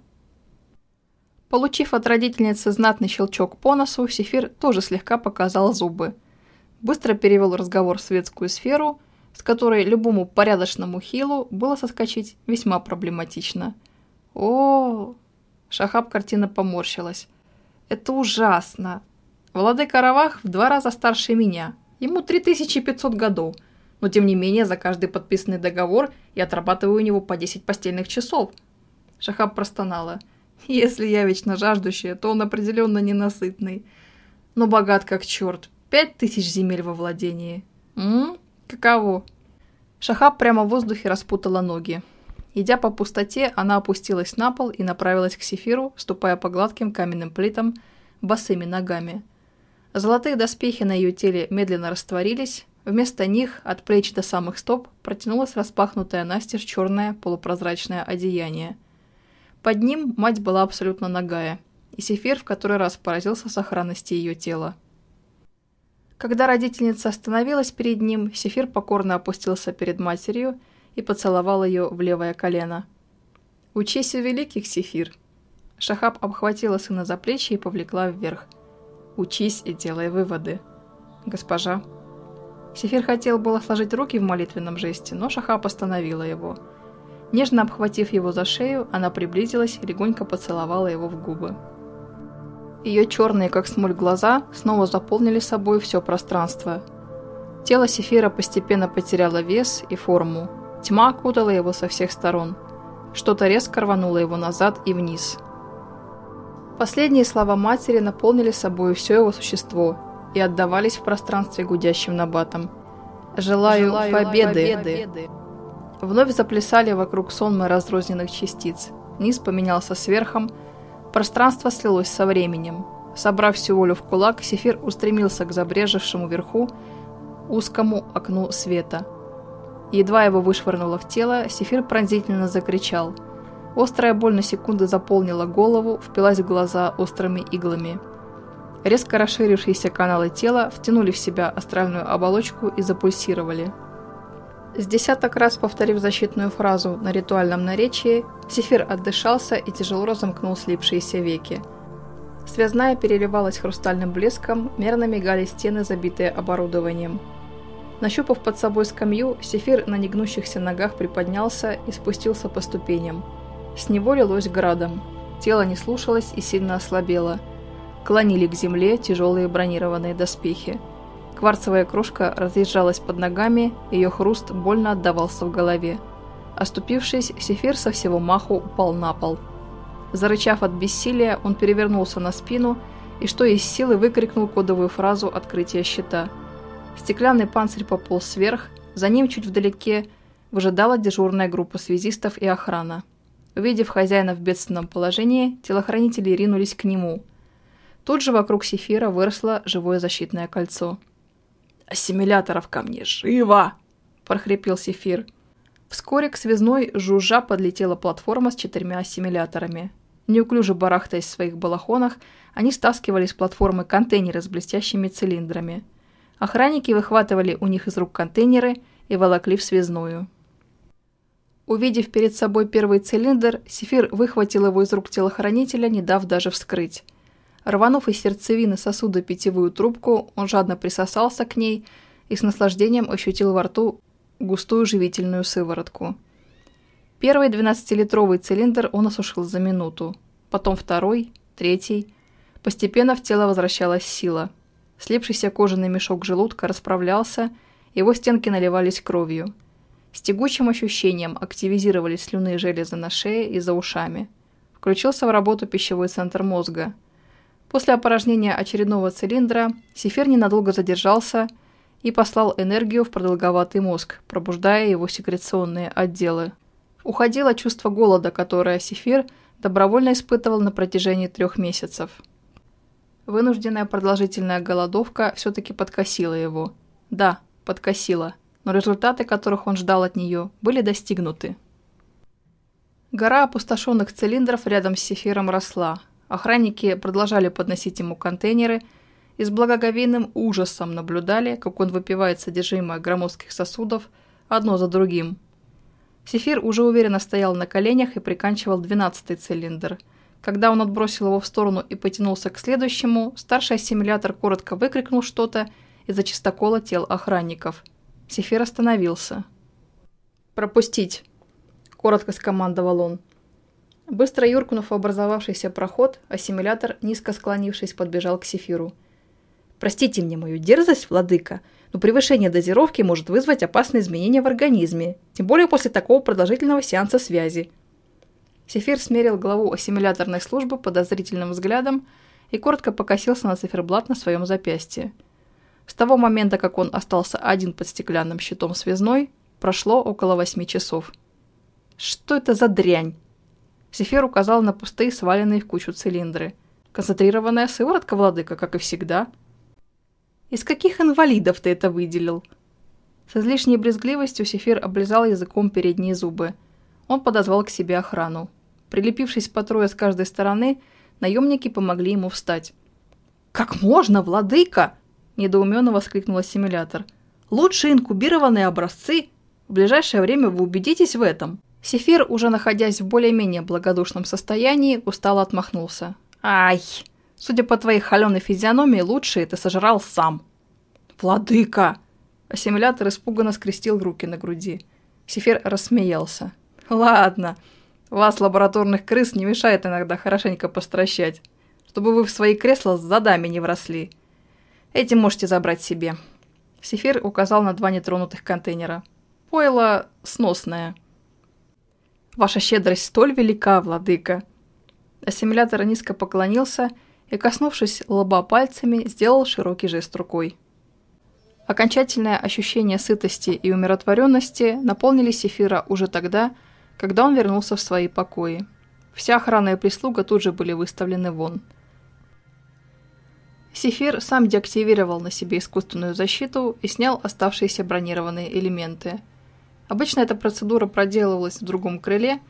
Получив от родительницы знатный щелчок по носу, Сефир тоже слегка показал зубы – быстро перевел разговор в светскую сферу, с которой любому порядочному хилу было соскочить весьма проблематично. О, Шахаб картина поморщилась. Это ужасно. Владыка Равах в два раза старше меня. Ему 3500 годов. Но тем не менее, за каждый подписанный договор я отрабатываю у него по 10 постельных часов. Шахаб простонала. Если я вечно жаждущая, то он определенно ненасытный. Но богат как черт. Пять тысяч земель во владении. М? Каково? Шахаб прямо в воздухе распутала ноги. Идя по пустоте, она опустилась на пол и направилась к Сефиру, ступая по гладким каменным плитам босыми ногами. Золотые доспехи на ее теле медленно растворились, вместо них от плеч до самых стоп протянулось распахнутое настежь черное полупрозрачное одеяние. Под ним мать была абсолютно нагая, и Сефир в который раз поразился сохранности ее тела. Когда родительница остановилась перед ним, Сефир покорно опустился перед матерью и поцеловал ее в левое колено. «Учись у великих, Сефир!» Шахаб обхватила сына за плечи и повлекла вверх. «Учись и делай выводы!» «Госпожа!» Сефир хотел было сложить руки в молитвенном жесте, но Шахаб остановила его. Нежно обхватив его за шею, она приблизилась и легонько поцеловала его в губы. Ее черные, как смоль, глаза снова заполнили собой все пространство. Тело Сефира постепенно потеряло вес и форму. Тьма окутала его со всех сторон. Что-то резко рвануло его назад и вниз. Последние слова матери наполнили собой все его существо и отдавались в пространстве гудящим набатом. «Желаю, Желаю победы!», победы. Вновь заплясали вокруг сонмы разрозненных частиц. Низ поменялся сверхом, Пространство слилось со временем. Собрав всю волю в кулак, Сефир устремился к забрежевшему верху узкому окну света. Едва его вышвырнуло в тело, Сефир пронзительно закричал. Острая боль на секунду заполнила голову, впилась в глаза острыми иглами. Резко расширившиеся каналы тела втянули в себя астральную оболочку и запульсировали. С десяток раз повторив защитную фразу на ритуальном наречии, Сефир отдышался и тяжело разомкнул слипшиеся веки. Связная переливалась хрустальным блеском, мерно мигали стены, забитые оборудованием. Нащупав под собой скамью, Сефир на негнущихся ногах приподнялся и спустился по ступеням. С него лилось градом. Тело не слушалось и сильно ослабело. Клонили к земле тяжелые бронированные доспехи. Кварцевая кружка разъезжалась под ногами, ее хруст больно отдавался в голове. Оступившись, Сефир со всего маху упал на пол. Зарычав от бессилия, он перевернулся на спину и что из силы выкрикнул кодовую фразу открытия щита. Стеклянный панцирь пополз вверх, за ним чуть вдалеке выжидала дежурная группа связистов и охрана. Увидев хозяина в бедственном положении, телохранители ринулись к нему. Тут же вокруг Сефира выросло живое защитное кольцо. «Ассимиляторов ко мне! Живо!» – прохрипел Сефир. Вскоре к связной жужжа подлетела платформа с четырьмя ассимиляторами. Неуклюже барахтаясь в своих балахонах, они стаскивали с платформы контейнеры с блестящими цилиндрами. Охранники выхватывали у них из рук контейнеры и волокли в связную. Увидев перед собой первый цилиндр, Сефир выхватил его из рук телохранителя, не дав даже вскрыть – Рванув из сердцевины сосуда питьевую трубку, он жадно присосался к ней и с наслаждением ощутил во рту густую живительную сыворотку. Первый 12-литровый цилиндр он осушил за минуту, потом второй, третий. Постепенно в тело возвращалась сила. Слепшийся кожаный мешок желудка расправлялся, его стенки наливались кровью. С тягучим ощущением активизировались слюнные железы на шее и за ушами. Включился в работу пищевой центр мозга. После опорожнения очередного цилиндра Сефир ненадолго задержался и послал энергию в продолговатый мозг, пробуждая его секреционные отделы. Уходило чувство голода, которое Сефир добровольно испытывал на протяжении трех месяцев. Вынужденная продолжительная голодовка все-таки подкосила его. Да, подкосила, но результаты, которых он ждал от нее, были достигнуты. Гора опустошенных цилиндров рядом с Сефиром росла. Охранники продолжали подносить ему контейнеры и с благоговейным ужасом наблюдали, как он выпивает содержимое громоздких сосудов одно за другим. Сефир уже уверенно стоял на коленях и приканчивал двенадцатый цилиндр. Когда он отбросил его в сторону и потянулся к следующему, старший ассимилятор коротко выкрикнул что-то из-за чистокола тел охранников. Сефир остановился. «Пропустить!» коротко скомандовал он. Быстро юркнув в образовавшийся проход, ассимилятор, низко склонившись, подбежал к Сефиру. «Простите мне мою дерзость, владыка, но превышение дозировки может вызвать опасные изменения в организме, тем более после такого продолжительного сеанса связи». Сефир смерил главу ассимиляторной службы подозрительным взглядом и коротко покосился на циферблат на своем запястье. С того момента, как он остался один под стеклянным щитом связной, прошло около восьми часов. Что это за дрянь? Сефир указал на пустые, сваленные в кучу цилиндры. Концентрированная сыворотка, владыка, как и всегда. Из каких инвалидов ты это выделил? С излишней брезгливостью Сефир облизал языком передние зубы. Он подозвал к себе охрану. Прилепившись по трое с каждой стороны, наемники помогли ему встать. «Как можно, владыка?» – недоуменно воскликнул ассимилятор. «Лучшие инкубированные образцы? В ближайшее время вы убедитесь в этом». Сефир, уже находясь в более-менее благодушном состоянии, устало отмахнулся. «Ай! Судя по твоей холеной физиономии, лучшее ты сожрал сам!» «Владыка!» Ассимилятор испуганно скрестил руки на груди. Сефир рассмеялся. «Ладно, вас, лабораторных крыс, не мешает иногда хорошенько постращать, чтобы вы в свои кресла с задами не вросли. Этим можете забрать себе». Сефир указал на два нетронутых контейнера. «Пойло сносное». Ваша щедрость столь велика, владыка!» Ассимилятор низко поклонился и, коснувшись лба пальцами, сделал широкий жест рукой. Окончательное ощущение сытости и умиротворенности наполнили Сефира уже тогда, когда он вернулся в свои покои. Вся охрана и прислуга тут же были выставлены вон. Сефир сам деактивировал на себе искусственную защиту и снял оставшиеся бронированные элементы – Обычно эта процедура проделывалась в другом крыле,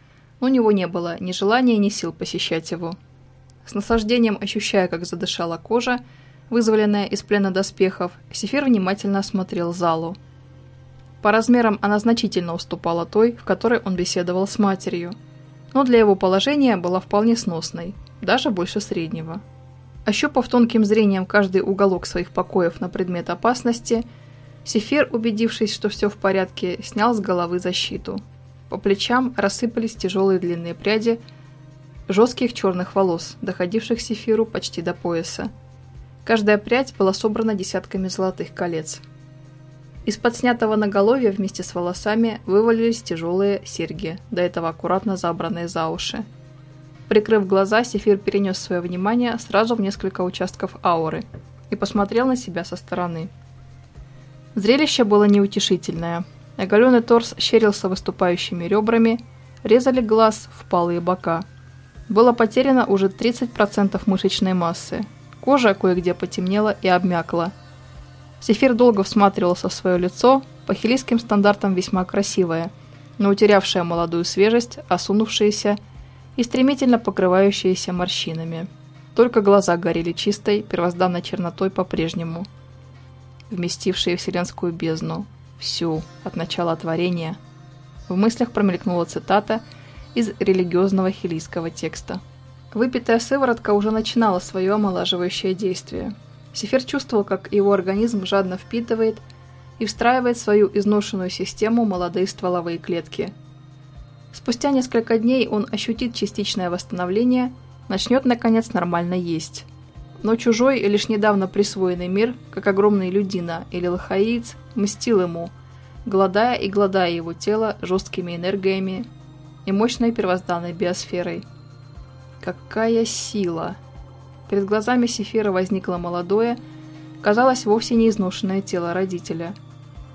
но у него не было ни желания, ни сил посещать его. С наслаждением ощущая, как задышала кожа, вызволенная из плена доспехов, Сефир внимательно осмотрел залу. По размерам она значительно уступала той, в которой он беседовал с матерью, но для его положения была вполне сносной, даже больше среднего. Ощупав тонким зрением каждый уголок своих покоев на предмет опасности – Сефир, убедившись, что все в порядке, снял с головы защиту. По плечам рассыпались тяжелые длинные пряди жестких черных волос, доходивших Сефиру почти до пояса. Каждая прядь была собрана десятками золотых колец. Из-под снятого наголовья вместе с волосами вывалились тяжелые серьги, до этого аккуратно забранные за уши. Прикрыв глаза, Сефир перенес свое внимание сразу в несколько участков ауры и посмотрел на себя со стороны – Зрелище было неутешительное. Оголенный торс щерился выступающими ребрами, резали глаз впалые бока. Было потеряно уже 30% мышечной массы. Кожа кое-где потемнела и обмякла. Сефир долго всматривался в свое лицо, по хилийским стандартам весьма красивое, но утерявшее молодую свежесть, осунувшееся и стремительно покрывающееся морщинами. Только глаза горели чистой, первозданной чернотой по-прежнему – вместившие вселенскую бездну, всю, от начала творения. В мыслях промелькнула цитата из религиозного хилийского текста. Выпитая сыворотка уже начинала свое омолаживающее действие. Сефир чувствовал, как его организм жадно впитывает и встраивает свою изношенную систему молодые стволовые клетки. Спустя несколько дней он ощутит частичное восстановление, начнет наконец нормально есть. Но чужой лишь недавно присвоенный мир, как огромный людина или лохаиц, мстил ему, голодая и голодая его тело жесткими энергиями и мощной первозданной биосферой. Какая сила! Перед глазами Сефира возникло молодое, казалось, вовсе не изношенное тело родителя.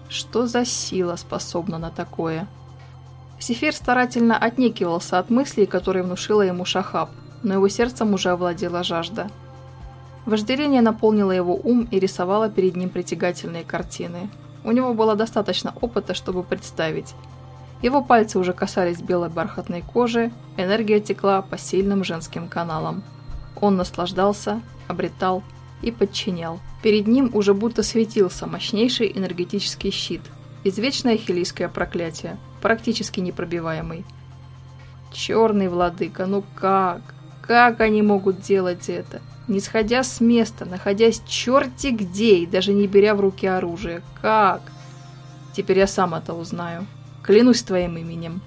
Что за сила способна на такое? Сефир старательно отнекивался от мыслей, которые внушила ему Шахаб, но его сердцем уже овладела жажда – Вожделение наполнило его ум и рисовало перед ним притягательные картины. У него было достаточно опыта, чтобы представить. Его пальцы уже касались белой бархатной кожи, энергия текла по сильным женским каналам. Он наслаждался, обретал и подчинял. Перед ним уже будто светился мощнейший энергетический щит, извечное хилийское проклятие, практически непробиваемый. Черный владыка, ну как? Как они могут делать это? Не сходя с места, находясь черти где и даже не беря в руки оружие. Как? Теперь я сам это узнаю. Клянусь твоим именем.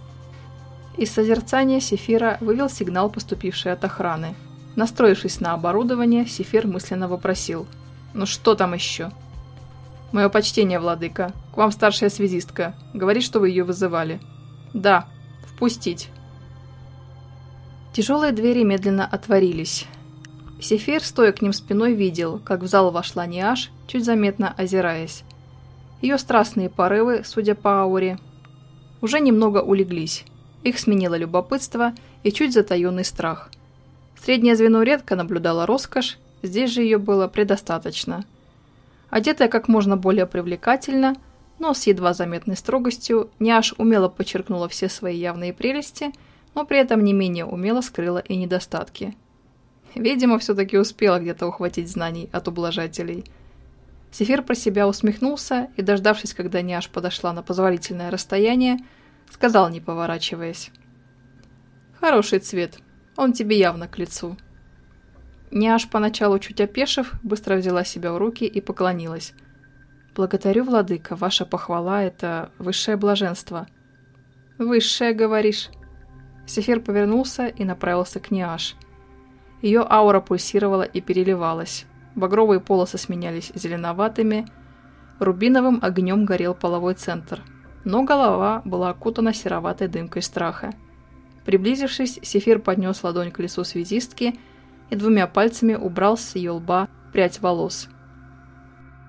Из созерцания Сефира вывел сигнал, поступивший от охраны. Настроившись на оборудование, Сефир мысленно вопросил. «Ну что там еще?» «Мое почтение, владыка. К вам старшая связистка. Говорит, что вы ее вызывали». «Да. Впустить». Тяжелые двери медленно отворились. Сефир, стоя к ним спиной, видел, как в зал вошла Ниаш, чуть заметно озираясь. Ее страстные порывы, судя по ауре, уже немного улеглись. Их сменило любопытство и чуть затаенный страх. Среднее звено редко наблюдало роскошь, здесь же ее было предостаточно. Одетая как можно более привлекательно, но с едва заметной строгостью, Ниаш умело подчеркнула все свои явные прелести, но при этом не менее умело скрыла и недостатки – Видимо, все-таки успела где-то ухватить знаний от ублажателей. Сефир про себя усмехнулся и, дождавшись, когда Няш подошла на позволительное расстояние, сказал, не поворачиваясь. «Хороший цвет. Он тебе явно к лицу». Няш, поначалу чуть опешив, быстро взяла себя в руки и поклонилась. «Благодарю, владыка, ваша похвала — это высшее блаженство». «Высшее, говоришь?» Сефир повернулся и направился к Ниаш. Ее аура пульсировала и переливалась. Багровые полосы сменялись зеленоватыми, рубиновым огнем горел половой центр, но голова была окутана сероватой дымкой страха. Приблизившись, Сефир поднес ладонь к лицу связистки и двумя пальцами убрал с ее лба прядь волос.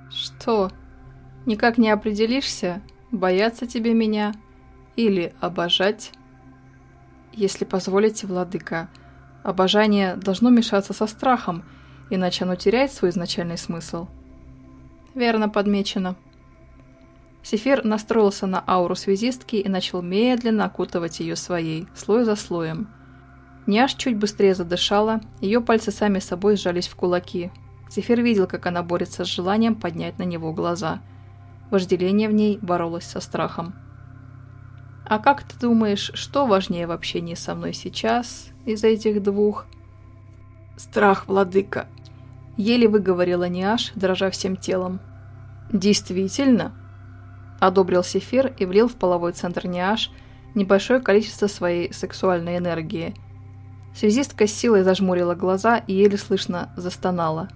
«Что, никак не определишься, бояться тебе меня или обожать?» «Если позволите, владыка», Обожание должно мешаться со страхом, иначе оно теряет свой изначальный смысл. Верно подмечено. Сефир настроился на ауру связистки и начал медленно окутывать ее своей, слой за слоем. Няш чуть быстрее задышала, ее пальцы сами собой сжались в кулаки. Сефир видел, как она борется с желанием поднять на него глаза. Вожделение в ней боролось со страхом. «А как ты думаешь, что важнее в общении со мной сейчас из этих двух?» «Страх, владыка!» Еле выговорила Ниаш, дрожа всем телом. «Действительно?» Одобрил Сефир и влил в половой центр Ниаш небольшое количество своей сексуальной энергии. Связистка с силой зажмурила глаза и еле слышно застонала.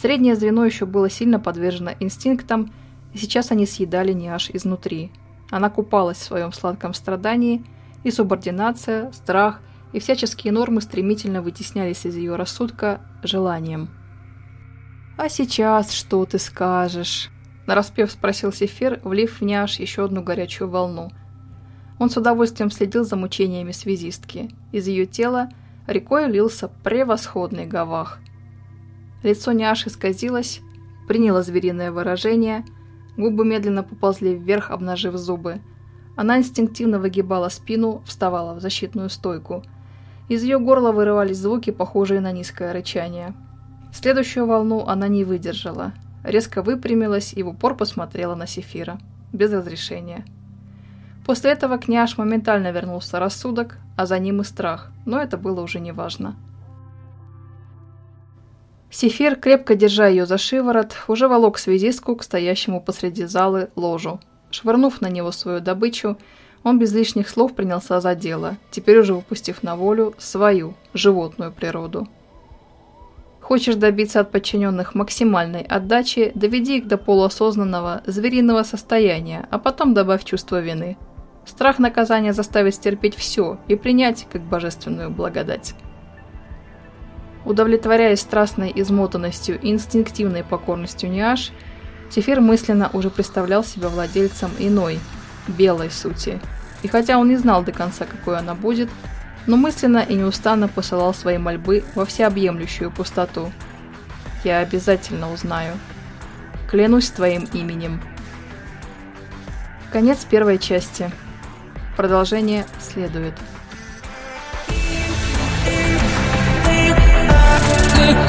Среднее звено еще было сильно подвержено инстинктам, и сейчас они съедали Ниаш изнутри – она купалась в своем сладком страдании, и субординация, страх и всяческие нормы стремительно вытеснялись из ее рассудка желанием. «А сейчас что ты скажешь?» – нараспев спросил Сефир, влив в няш еще одну горячую волну. Он с удовольствием следил за мучениями связистки. Из ее тела рекой лился превосходный гавах. Лицо няши исказилось, приняло звериное выражение – Губы медленно поползли вверх, обнажив зубы. Она инстинктивно выгибала спину, вставала в защитную стойку. Из ее горла вырывались звуки, похожие на низкое рычание. Следующую волну она не выдержала. Резко выпрямилась и в упор посмотрела на Сефира. Без разрешения. После этого княж моментально вернулся рассудок, а за ним и страх, но это было уже неважно. Сефир, крепко держа ее за шиворот, уже волок связистку к стоящему посреди залы ложу. Швырнув на него свою добычу, он без лишних слов принялся за дело, теперь уже выпустив на волю свою, животную природу. Хочешь добиться от подчиненных максимальной отдачи, доведи их до полуосознанного, звериного состояния, а потом добавь чувство вины. Страх наказания заставит стерпеть все и принять как божественную благодать. Удовлетворяясь страстной измотанностью и инстинктивной покорностью Ниаш, Сефир мысленно уже представлял себя владельцем иной, белой сути. И хотя он не знал до конца, какой она будет, но мысленно и неустанно посылал свои мольбы во всеобъемлющую пустоту. «Я обязательно узнаю. Клянусь твоим именем». Конец первой части. Продолжение следует. the